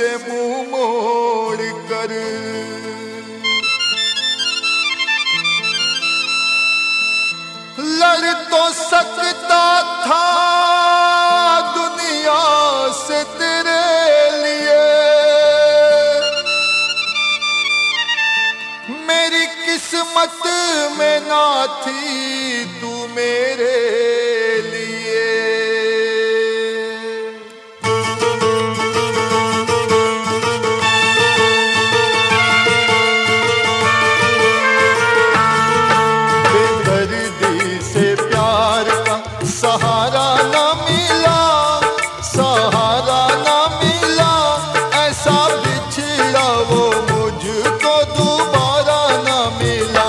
से मुँह मोड़ कर। लड़ तो सकता था दुनिया से तेरे लिए। मेरी किस्मत में ना थी दर्दी से प्यार का सहारा न मिला, सहारा न मिला। ऐसा बिछड़ा वो मुझको दोबारा न मिला।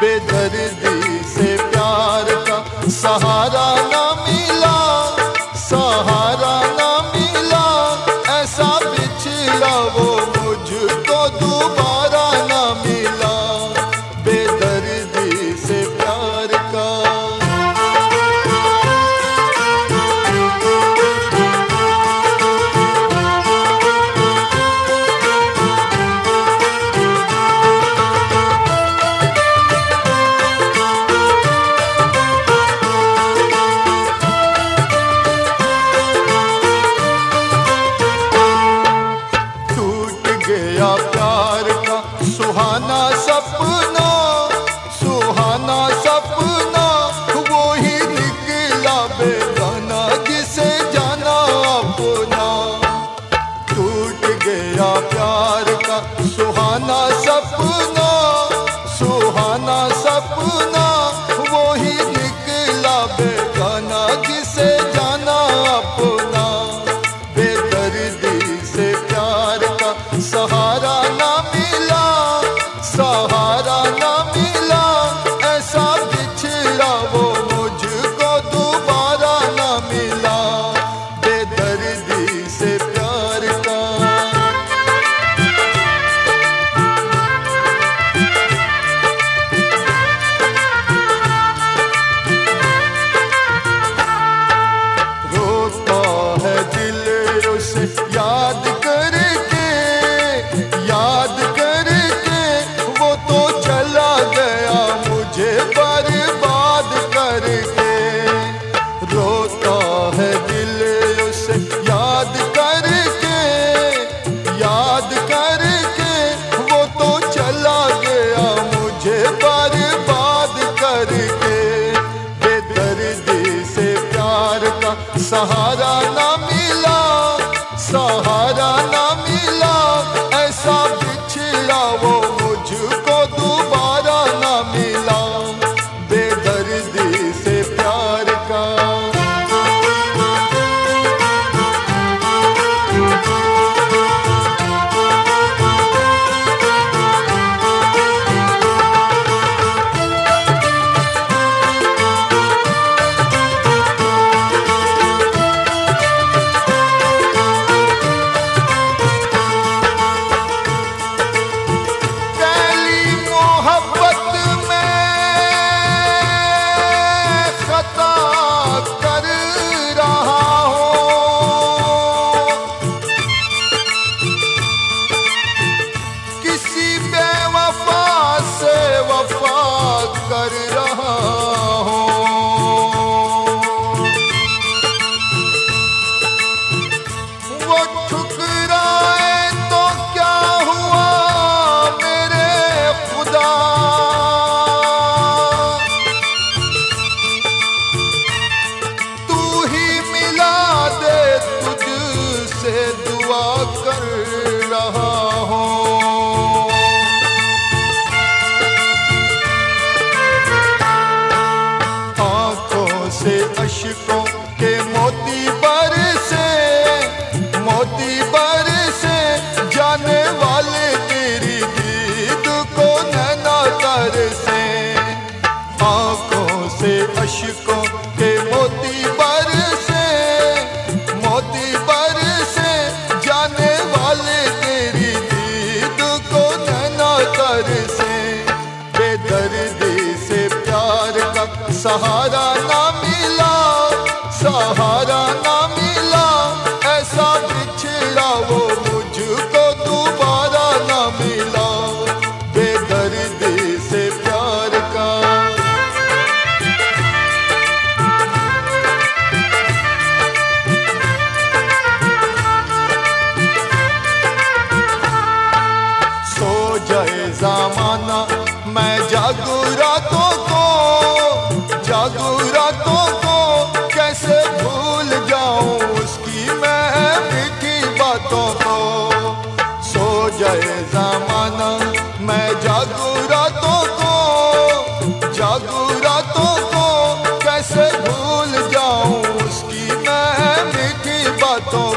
बेदर्दी से प्यार का सहारा निधि से प्यार का सहारा ना सेवा कर रहा हूँ। आँखों से अशकों के मोती सहारा ना foto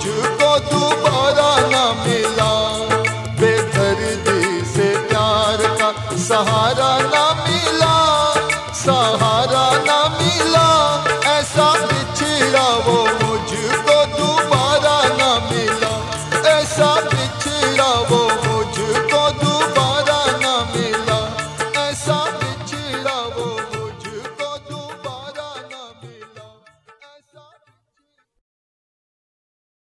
You go vas tout